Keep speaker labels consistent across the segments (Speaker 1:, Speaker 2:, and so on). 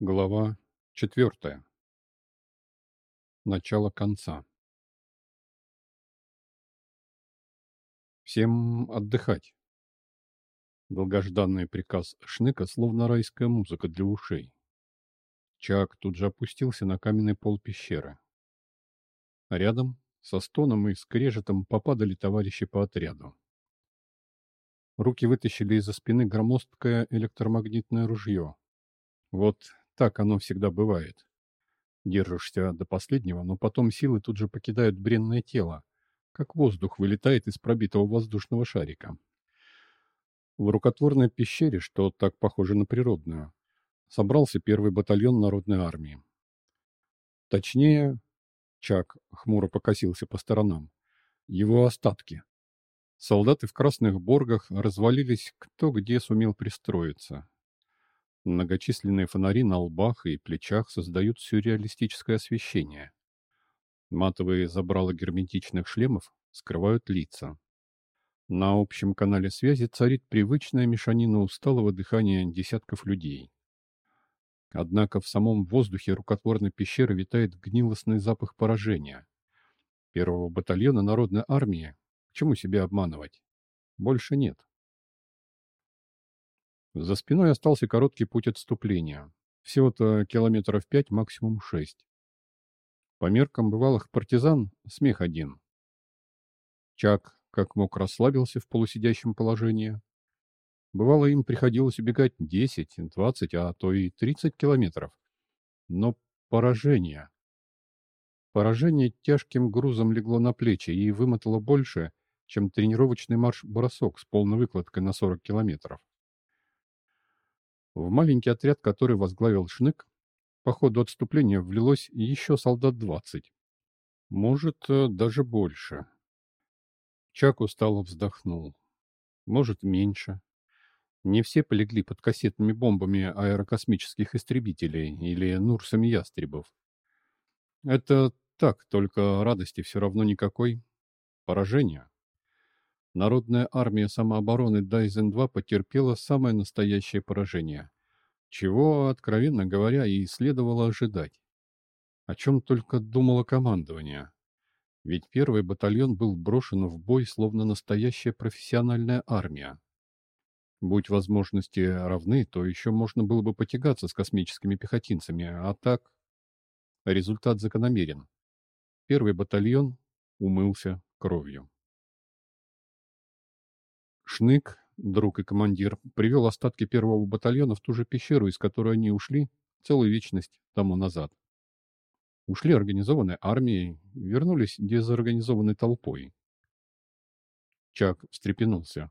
Speaker 1: Глава четвертая. Начало конца. Всем отдыхать. Долгожданный приказ Шныка, словно райская музыка для ушей. Чак тут же опустился на каменный пол пещеры. Рядом, со стоном и скрежетом, попадали товарищи по отряду. Руки вытащили из-за спины громоздкое электромагнитное ружье. Вот так оно всегда бывает. Держишься до последнего, но потом силы тут же покидают бренное тело, как воздух вылетает из пробитого воздушного шарика. В рукотворной пещере, что так похоже на природную, собрался первый батальон народной армии. Точнее, Чак хмуро покосился по сторонам, его остатки. Солдаты в красных боргах развалились кто где сумел пристроиться. Многочисленные фонари на лбах и плечах создают сюрреалистическое освещение. Матовые забрала герметичных шлемов скрывают лица. На общем канале связи царит привычная мешанина усталого дыхания десятков людей. Однако в самом воздухе рукотворной пещеры витает гнилостный запах поражения. Первого батальона народной армии, к чему себя обманывать, больше нет. За спиной остался короткий путь отступления. Всего-то километров пять, максимум шесть. По меркам бывалых партизан смех один. Чак как мог расслабился в полусидящем положении. Бывало, им приходилось убегать 10, 20, а то и 30 километров. Но поражение... Поражение тяжким грузом легло на плечи и вымотало больше, чем тренировочный марш-бросок с полной выкладкой на 40 километров. В маленький отряд, который возглавил Шнык, по ходу отступления влилось еще солдат двадцать. Может, э, даже больше. Чак устало вздохнул. Может, меньше. Не все полегли под кассетными бомбами аэрокосмических истребителей или нурсами ястребов. Это так, только радости все равно никакой. Поражение. Народная армия самообороны Дайзен-2 потерпела самое настоящее поражение, чего, откровенно говоря, и следовало ожидать. О чем только думало командование. Ведь первый батальон был брошен в бой, словно настоящая профессиональная армия. Будь возможности равны, то еще можно было бы потягаться с космическими пехотинцами, а так... Результат закономерен. Первый батальон умылся кровью. Шнык, друг и командир, привел остатки первого батальона в ту же пещеру, из которой они ушли целую вечность тому назад. Ушли организованной армией, вернулись дезорганизованной толпой. Чак встрепенулся.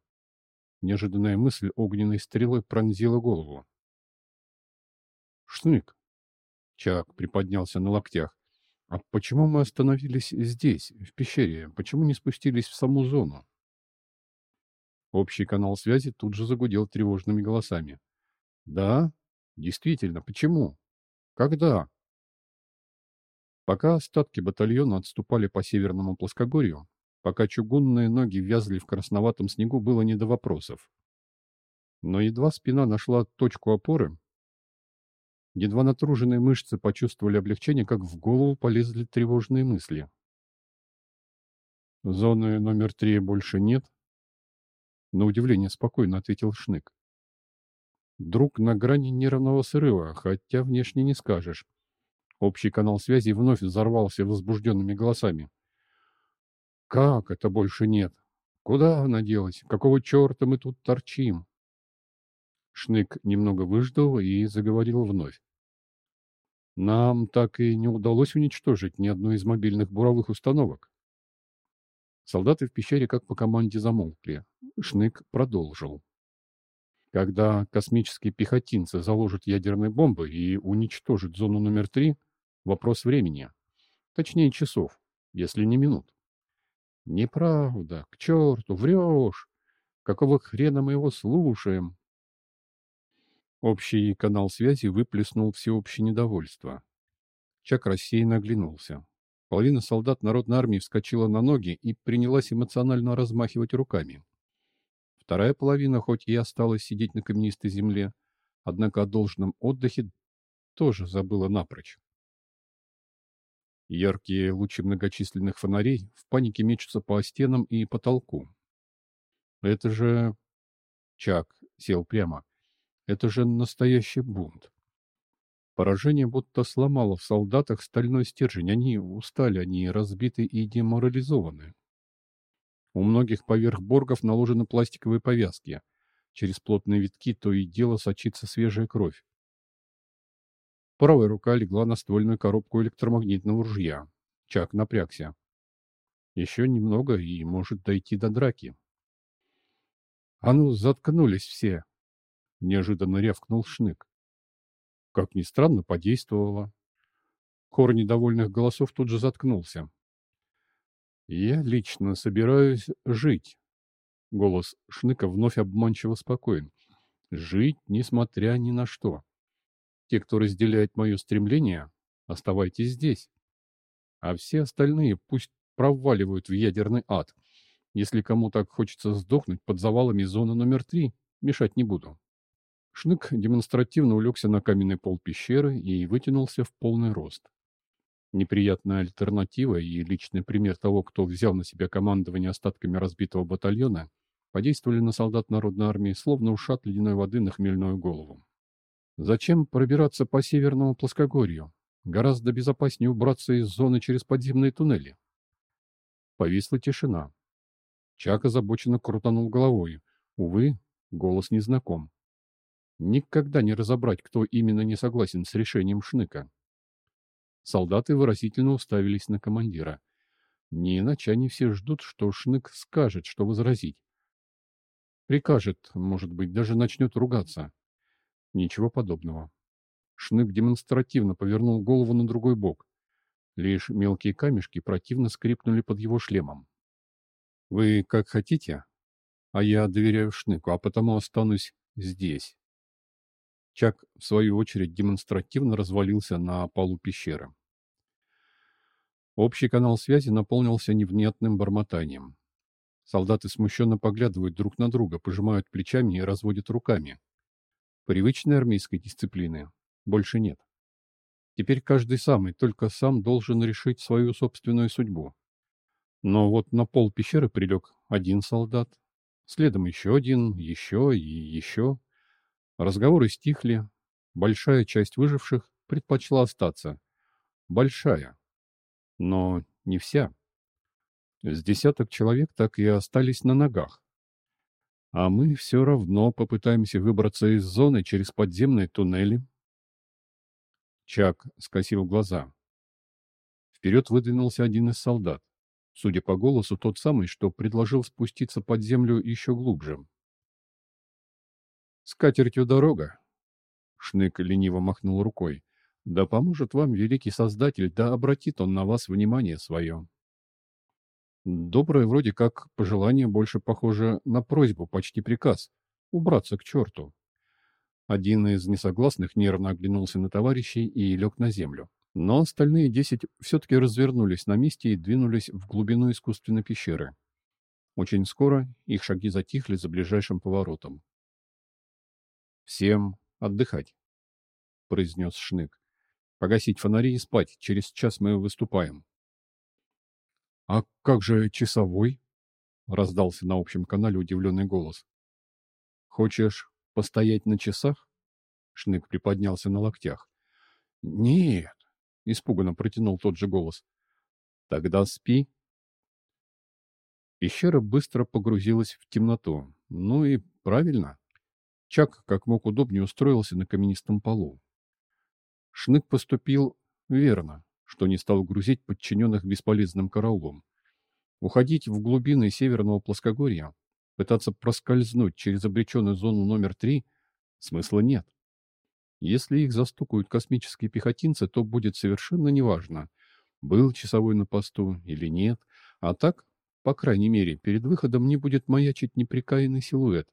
Speaker 1: Неожиданная мысль огненной стрелой пронзила голову. «Шнык!» Чак приподнялся на локтях. «А почему мы остановились здесь, в пещере? Почему не спустились в саму зону?» Общий канал связи тут же загудел тревожными голосами. «Да? Действительно, почему? Когда?» Пока остатки батальона отступали по северному плоскогорью, пока чугунные ноги вязли в красноватом снегу, было не до вопросов. Но едва спина нашла точку опоры, едва натруженные мышцы почувствовали облегчение, как в голову полезли тревожные мысли. Зоны номер три больше нет, на удивление спокойно ответил Шнык. Друг на грани нервного срыва, хотя внешне не скажешь. Общий канал связи вновь взорвался возбужденными голосами. «Как это больше нет? Куда она делась? Какого черта мы тут торчим?» Шнык немного выждал и заговорил вновь. «Нам так и не удалось уничтожить ни одной из мобильных буровых установок. Солдаты в пещере как по команде замолкли. Шнык продолжил. Когда космические пехотинцы заложат ядерные бомбы и уничтожат зону номер три, вопрос времени. Точнее, часов, если не минут. Неправда, к черту, врешь. Какого хрена мы его слушаем? Общий канал связи выплеснул всеобщее недовольство. Чак рассеянно оглянулся. Половина солдат Народной армии вскочила на ноги и принялась эмоционально размахивать руками. Вторая половина хоть и осталась сидеть на каменистой земле, однако о должном отдыхе тоже забыла напрочь. Яркие лучи многочисленных фонарей в панике мечутся по стенам и потолку. Это же... Чак сел прямо. Это же настоящий бунт. Поражение будто сломало в солдатах стальной стержень. Они устали, они разбиты и деморализованы. У многих поверх боргов наложены пластиковые повязки. Через плотные витки то и дело сочится свежая кровь. Правая рука легла на ствольную коробку электромагнитного ружья. Чак напрягся. Еще немного, и может дойти до драки. «А ну, заткнулись все!» — неожиданно рявкнул Шнык. Как ни странно, подействовало. Хор недовольных голосов тут же заткнулся. «Я лично собираюсь жить». Голос Шныка вновь обманчиво спокоен. «Жить, несмотря ни на что. Те, кто разделяет мое стремление, оставайтесь здесь. А все остальные пусть проваливают в ядерный ад. Если кому так хочется сдохнуть под завалами зоны номер три, мешать не буду. Шнык демонстративно улегся на каменный пол пещеры и вытянулся в полный рост. Неприятная альтернатива и личный пример того, кто взял на себя командование остатками разбитого батальона, подействовали на солдат Народной армии, словно ушат ледяной воды на хмельную голову. Зачем пробираться по северному плоскогорью? Гораздо безопаснее убраться из зоны через подземные туннели. Повисла тишина. Чак озабоченно крутанул головой. Увы, голос незнаком. Никогда не разобрать, кто именно не согласен с решением Шныка. Солдаты выразительно уставились на командира. Не иначе они все ждут, что Шнык скажет, что возразить. Прикажет, может быть, даже начнет ругаться. Ничего подобного. Шнык демонстративно повернул голову на другой бок. Лишь мелкие камешки противно скрипнули под его шлемом. «Вы как хотите, а я доверяю Шныку, а потому останусь здесь». Чак, в свою очередь, демонстративно развалился на полу пещеры. Общий канал связи наполнился невнятным бормотанием. Солдаты смущенно поглядывают друг на друга, пожимают плечами и разводят руками. Привычной армейской дисциплины больше нет. Теперь каждый самый, только сам должен решить свою собственную судьбу. Но вот на пол пещеры прилег один солдат, следом еще один, еще и еще. Разговоры стихли. Большая часть выживших предпочла остаться. Большая. Но не вся. С десяток человек так и остались на ногах. А мы все равно попытаемся выбраться из зоны через подземные туннели. Чак скосил глаза. Вперед выдвинулся один из солдат. Судя по голосу, тот самый, что предложил спуститься под землю еще глубже. «С катертью дорога!» Шнык лениво махнул рукой. «Да поможет вам великий Создатель, да обратит он на вас внимание свое!» Доброе вроде как пожелание больше похоже на просьбу, почти приказ. Убраться к черту. Один из несогласных нервно оглянулся на товарищей и лег на землю. Но остальные десять все-таки развернулись на месте и двинулись в глубину искусственной пещеры. Очень скоро их шаги затихли за ближайшим поворотом. «Всем отдыхать», — произнес Шнык. «Погасить фонари и спать. Через час мы выступаем». «А как же часовой?» — раздался на общем канале удивленный голос. «Хочешь постоять на часах?» Шнык приподнялся на локтях. «Нет», — испуганно протянул тот же голос. «Тогда спи». Пещера быстро погрузилась в темноту. Ну и правильно. Чак как мог удобнее устроился на каменистом полу. Шнык поступил верно что не стал грузить подчиненных бесполезным караулом. Уходить в глубины северного плоскогорья, пытаться проскользнуть через обреченную зону номер три, смысла нет. Если их застукают космические пехотинцы, то будет совершенно неважно, был часовой на посту или нет, а так, по крайней мере, перед выходом не будет маячить неприкаянный силуэт.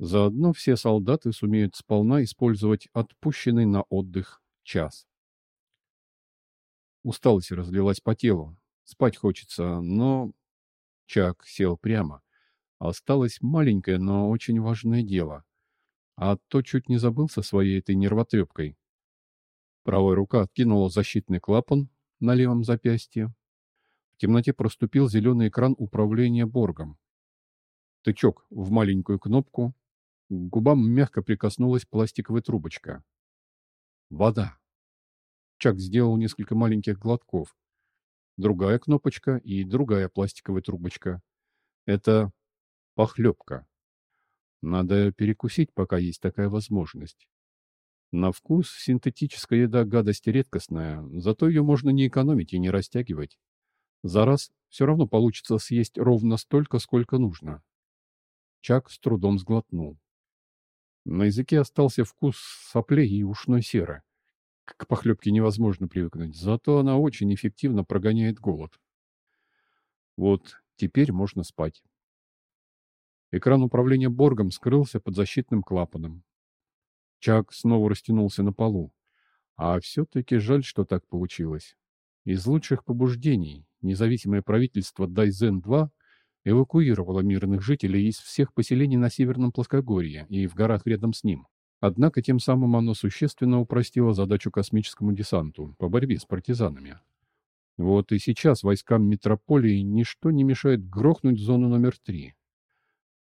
Speaker 1: Заодно все солдаты сумеют сполна использовать отпущенный на отдых час. Усталость разлилась по телу. Спать хочется, но... Чак сел прямо. Осталось маленькое, но очень важное дело. А то чуть не забыл со своей этой нервотрепкой. Правая рука откинула защитный клапан на левом запястье. В темноте проступил зеленый экран управления Боргом. Тычок в маленькую кнопку. К губам мягко прикоснулась пластиковая трубочка. Вода. Чак сделал несколько маленьких глотков. Другая кнопочка и другая пластиковая трубочка. Это похлебка. Надо перекусить, пока есть такая возможность. На вкус синтетическая еда гадость редкостная, зато ее можно не экономить и не растягивать. За раз все равно получится съесть ровно столько, сколько нужно. Чак с трудом сглотнул. На языке остался вкус соплей и ушной серы. К похлебке невозможно привыкнуть, зато она очень эффективно прогоняет голод. Вот теперь можно спать. Экран управления Боргом скрылся под защитным клапаном. Чак снова растянулся на полу. А все-таки жаль, что так получилось. Из лучших побуждений независимое правительство Дайзен-2 эвакуировало мирных жителей из всех поселений на Северном плоскогорье и в горах рядом с ним. Однако тем самым оно существенно упростило задачу космическому десанту по борьбе с партизанами. Вот и сейчас войскам метрополии ничто не мешает грохнуть зону номер три.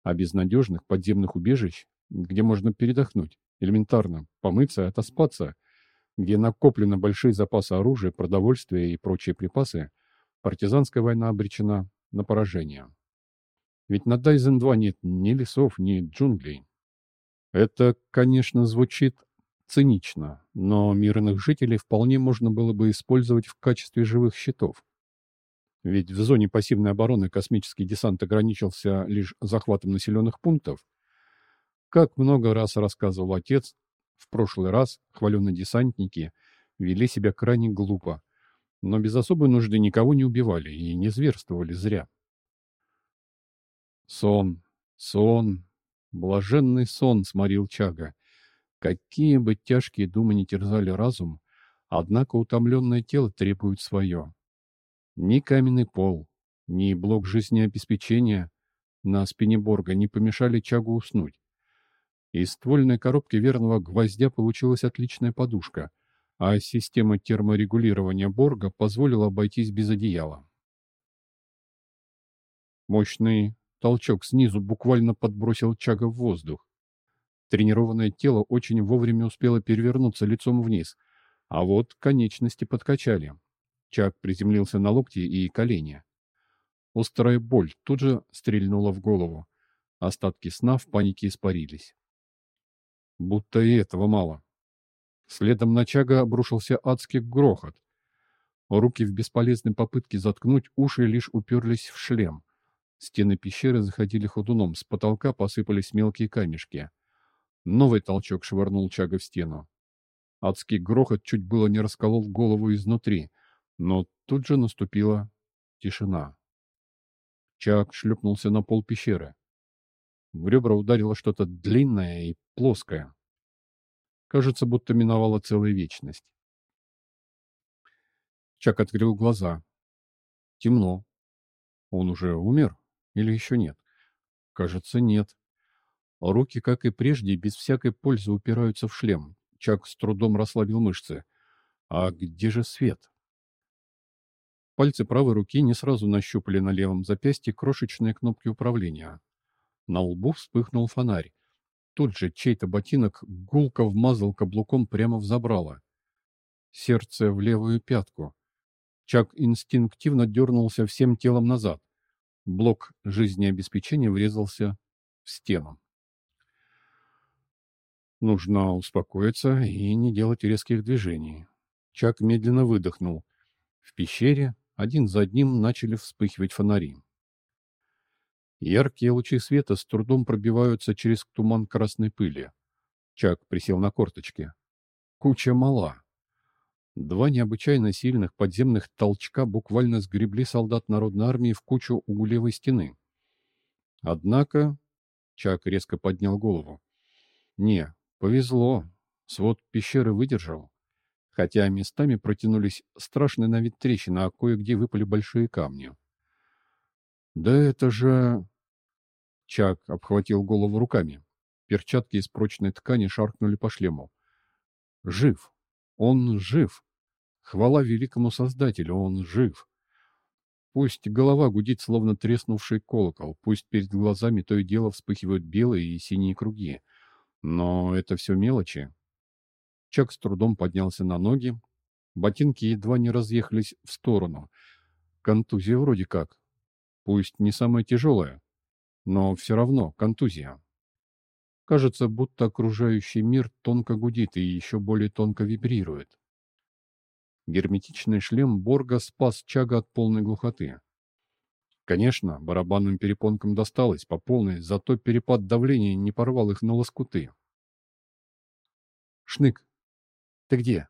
Speaker 1: А без надежных подземных убежищ, где можно передохнуть, элементарно помыться и отоспаться, где накоплены большие запасы оружия, продовольствия и прочие припасы, партизанская война обречена на поражение. Ведь на Дайзен-2 нет ни лесов, ни джунглей, это, конечно, звучит цинично, но мирных жителей вполне можно было бы использовать в качестве живых щитов. Ведь в зоне пассивной обороны космический десант ограничился лишь захватом населенных пунктов. Как много раз рассказывал отец, в прошлый раз хваленные десантники вели себя крайне глупо, но без особой нужды никого не убивали и не зверствовали зря. Сон, сон, Блаженный сон сморил Чага. Какие бы тяжкие думы не терзали разум, однако утомленное тело требует свое. Ни каменный пол, ни блок жизнеобеспечения на спине Борга не помешали Чагу уснуть. Из ствольной коробки верного гвоздя получилась отличная подушка, а система терморегулирования Борга позволила обойтись без одеяла. Мощный Толчок снизу буквально подбросил Чага в воздух. Тренированное тело очень вовремя успело перевернуться лицом вниз, а вот конечности подкачали. Чак приземлился на локти и колени. Острая боль тут же стрельнула в голову. Остатки сна в панике испарились. Будто и этого мало. Следом на Чага обрушился адский грохот. Руки в бесполезной попытке заткнуть уши лишь уперлись в шлем. Стены пещеры заходили ходуном, с потолка посыпались мелкие камешки. Новый толчок швырнул Чага в стену. Адский грохот чуть было не расколол голову изнутри, но тут же наступила тишина. Чак шлепнулся на пол пещеры. В ребра ударило что-то длинное и плоское. Кажется, будто миновала целая вечность. Чак открыл глаза. Темно. Он уже умер? Или еще нет? Кажется, нет. Руки, как и прежде, без всякой пользы упираются в шлем. Чак с трудом расслабил мышцы. А где же свет? Пальцы правой руки не сразу нащупали на левом запястье крошечные кнопки управления. На лбу вспыхнул фонарь. Тут же чей-то ботинок гулко вмазал каблуком прямо в забрало. Сердце в левую пятку. Чак инстинктивно дернулся всем телом назад. Блок жизнеобеспечения врезался в стену. Нужно успокоиться и не делать резких движений. Чак медленно выдохнул. В пещере один за одним начали вспыхивать фонари. Яркие лучи света с трудом пробиваются через туман красной пыли. Чак присел на корточки. Куча мала. Два необычайно сильных подземных толчка буквально сгребли солдат народной армии в кучу у левой стены. Однако... Чак резко поднял голову. Не, повезло. Свод пещеры выдержал. Хотя местами протянулись страшные на вид трещины, а кое-где выпали большие камни. «Да это же...» Чак обхватил голову руками. Перчатки из прочной ткани шаркнули по шлему. «Жив!» Он жив. Хвала великому Создателю, он жив. Пусть голова гудит, словно треснувший колокол, пусть перед глазами то и дело вспыхивают белые и синие круги. Но это все мелочи. Чак с трудом поднялся на ноги. Ботинки едва не разъехались в сторону. Контузия вроде как. Пусть не самая тяжелая, но все равно контузия. Кажется, будто окружающий мир тонко гудит и еще более тонко вибрирует. Герметичный шлем Борга спас Чага от полной глухоты. Конечно, барабанным перепонкам досталось по полной, зато перепад давления не порвал их на лоскуты. «Шнык, ты где?»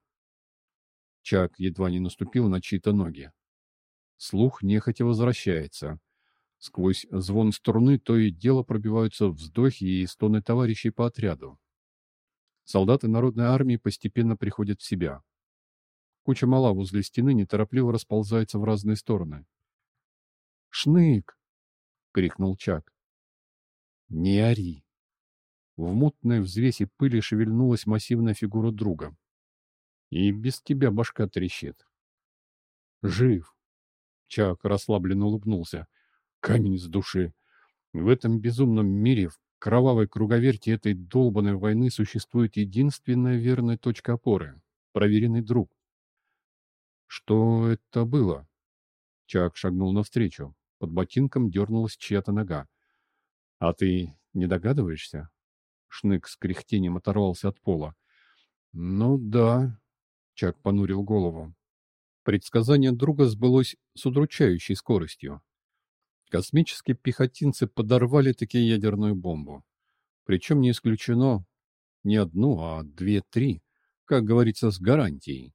Speaker 1: Чак едва не наступил на чьи-то ноги. Слух нехотя возвращается. Сквозь звон струны то и дело пробиваются вздохи и стоны товарищей по отряду. Солдаты народной армии постепенно приходят в себя. Куча мала возле стены неторопливо расползается в разные стороны. «Шнык!» — крикнул Чак. «Не ори!» В мутной взвесе пыли шевельнулась массивная фигура друга. «И без тебя башка трещит». «Жив!» Чак расслабленно улыбнулся камень с души. В этом безумном мире, в кровавой круговерти этой долбанной войны существует единственная верная точка опоры — проверенный друг. Что это было? Чак шагнул навстречу. Под ботинком дернулась чья-то нога. «А ты не догадываешься?» Шнык с кряхтением оторвался от пола. «Ну да», — Чак понурил голову. Предсказание друга сбылось с удручающей скоростью. Космические пехотинцы подорвали таки ядерную бомбу. Причем не исключено не одну, а две-три, как говорится, с гарантией.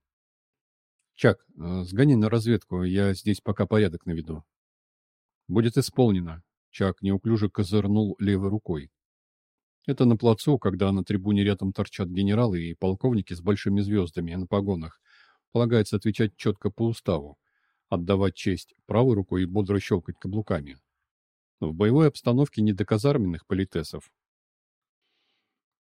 Speaker 1: Чак, э, сгони на разведку, я здесь пока порядок наведу. Будет исполнено. Чак неуклюже козырнул левой рукой. Это на плацу, когда на трибуне рядом торчат генералы и полковники с большими звездами на погонах. Полагается отвечать четко по уставу отдавать честь правой рукой и бодро щелкать каблуками. В боевой обстановке не до казарменных политесов.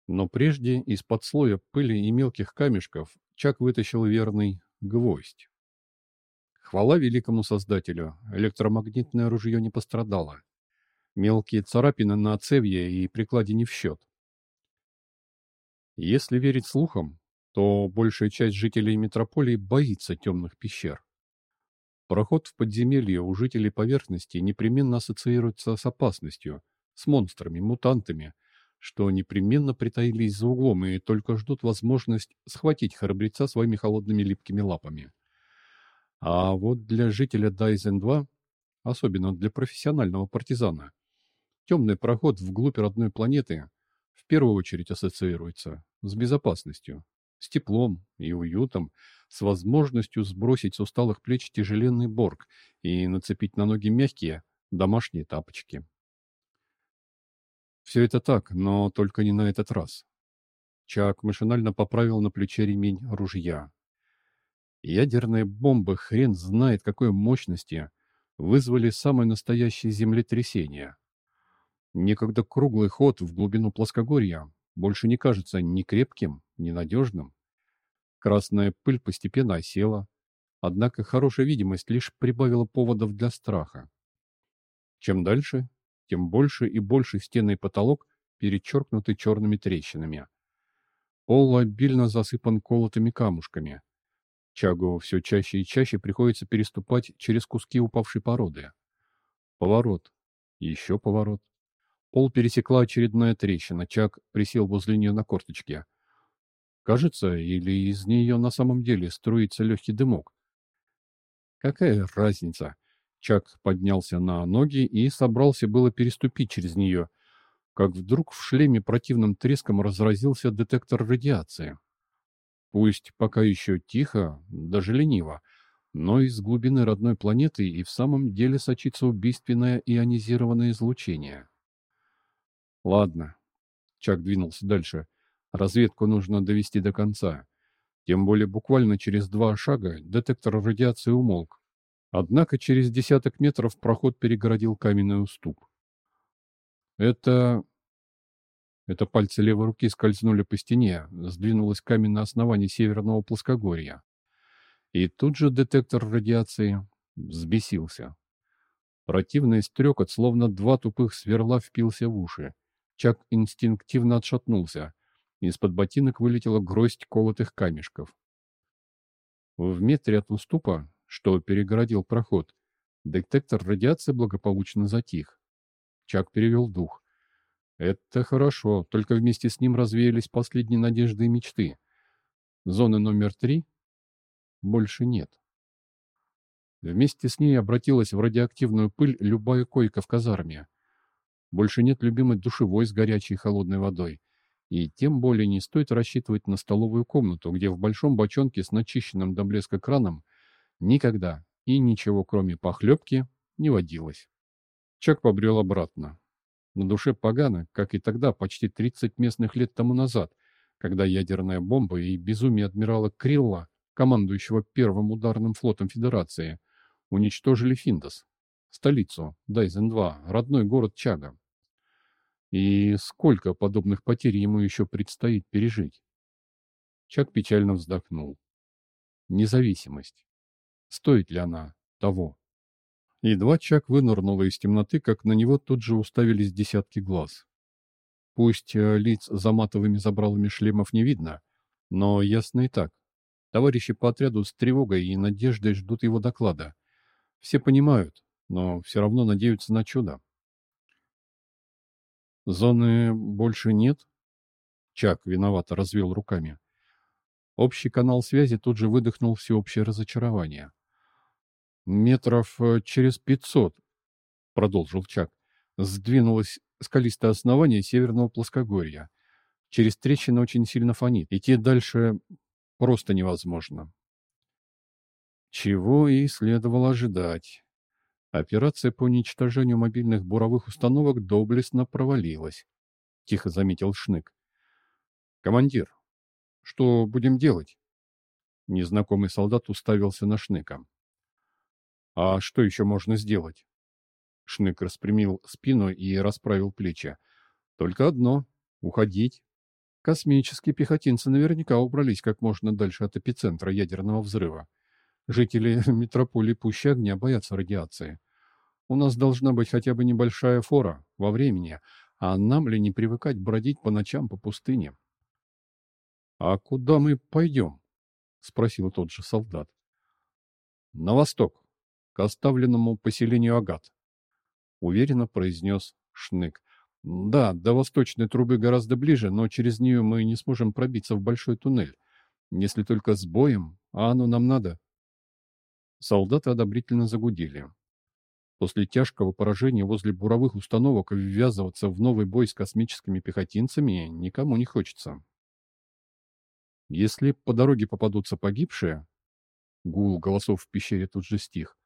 Speaker 1: Но прежде из-под слоя пыли и мелких камешков Чак вытащил верный гвоздь. Хвала великому создателю, электромагнитное ружье не пострадало. Мелкие царапины на цевье и прикладе не в счет. Если верить слухам, то большая часть жителей метрополии боится темных пещер. Проход в подземелье у жителей поверхности непременно ассоциируется с опасностью, с монстрами, мутантами, что непременно притаились за углом и только ждут возможность схватить храбреца своими холодными липкими лапами. А вот для жителя Дайзен-2, особенно для профессионального партизана, темный проход вглубь родной планеты в первую очередь ассоциируется с безопасностью, с теплом и уютом, с возможностью сбросить с усталых плеч тяжеленный борг и нацепить на ноги мягкие домашние тапочки. Все это так, но только не на этот раз. Чак машинально поправил на плече ремень ружья. Ядерные бомбы, хрен знает какой мощности, вызвали самое настоящее землетрясение. Некогда круглый ход в глубину плоскогорья больше не кажется ни крепким, ни надежным. Красная пыль постепенно осела, однако хорошая видимость лишь прибавила поводов для страха. Чем дальше, тем больше и больше стены и потолок перечеркнуты черными трещинами. Пол обильно засыпан колотыми камушками. Чагу все чаще и чаще приходится переступать через куски упавшей породы. Поворот. Еще поворот. Пол пересекла очередная трещина. Чаг присел возле нее на корточке. Кажется, или из нее на самом деле струится легкий дымок. Какая разница? Чак поднялся на ноги и собрался было переступить через нее, как вдруг в шлеме противным треском разразился детектор радиации. Пусть пока еще тихо, даже лениво, но из глубины родной планеты и в самом деле сочится убийственное ионизированное излучение. Ладно. Чак двинулся дальше. Разведку нужно довести до конца. Тем более буквально через два шага детектор радиации умолк. Однако через десяток метров проход перегородил каменный уступ. Это... Это пальцы левой руки скользнули по стене, сдвинулось каменное основание северного плоскогорья. И тут же детектор радиации взбесился. Противный стрекот, словно два тупых сверла, впился в уши. Чак инстинктивно отшатнулся. Из-под ботинок вылетела гроздь колотых камешков. В метре от уступа, что перегородил проход, детектор радиации благополучно затих. Чак перевел дух. Это хорошо, только вместе с ним развеялись последние надежды и мечты. Зоны номер три больше нет. Вместе с ней обратилась в радиоактивную пыль любая койка в казарме. Больше нет любимой душевой с горячей и холодной водой. И тем более не стоит рассчитывать на столовую комнату, где в большом бочонке с начищенным до блеска краном никогда и ничего кроме похлебки не водилось. Чак побрел обратно. На душе погано, как и тогда, почти 30 местных лет тому назад, когда ядерная бомба и безумие адмирала Крилла, командующего первым ударным флотом Федерации, уничтожили Финдос, столицу Дайзен-2, родной город Чага. И сколько подобных потерь ему еще предстоит пережить? Чак печально вздохнул. Независимость. Стоит ли она того? Едва Чак вынырнул из темноты, как на него тут же уставились десятки глаз. Пусть э, лиц за матовыми забралами шлемов не видно, но ясно и так. Товарищи по отряду с тревогой и надеждой ждут его доклада. Все понимают, но все равно надеются на чудо. Зоны больше нет? Чак виновато развел руками. Общий канал связи тут же выдохнул всеобщее разочарование. «Метров э, через пятьсот», — продолжил Чак, — «сдвинулось скалистое основание северного плоскогорья. Через трещины очень сильно фонит. Идти дальше просто невозможно». Чего и следовало ожидать. Операция по уничтожению мобильных буровых установок доблестно провалилась, — тихо заметил Шнык. «Командир, что будем делать?» Незнакомый солдат уставился на Шныка. «А что еще можно сделать?» Шнык распрямил спину и расправил плечи. «Только одно — уходить. Космические пехотинцы наверняка убрались как можно дальше от эпицентра ядерного взрыва. Жители метрополии пуще огня боятся радиации. У нас должна быть хотя бы небольшая фора во времени, а нам ли не привыкать бродить по ночам по пустыне? — А куда мы пойдем? — спросил тот же солдат. — На восток, к оставленному поселению Агат, — уверенно произнес Шнык. — Да, до восточной трубы гораздо ближе, но через нее мы не сможем пробиться в большой туннель, если только с боем, а оно нам надо. Солдаты одобрительно загудели. После тяжкого поражения возле буровых установок ввязываться в новый бой с космическими пехотинцами никому не хочется. Если по дороге попадутся погибшие, гул голосов в пещере тут же стих,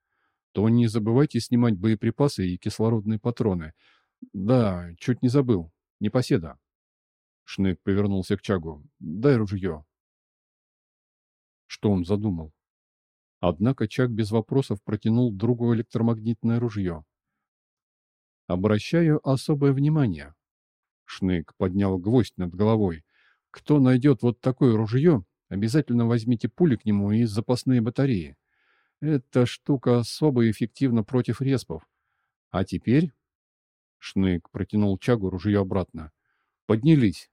Speaker 1: то не забывайте снимать боеприпасы и кислородные патроны. Да, чуть не забыл. Непоседа. Шнык повернулся к Чагу. Дай ружье. Что он задумал? Однако Чак без вопросов протянул другу электромагнитное ружье. «Обращаю особое внимание». Шнык поднял гвоздь над головой. «Кто найдет вот такое ружье, обязательно возьмите пули к нему и запасные батареи. Эта штука особо эффективна против респов. А теперь...» Шнык протянул Чагу ружье обратно. «Поднялись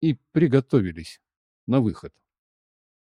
Speaker 1: и приготовились на выход».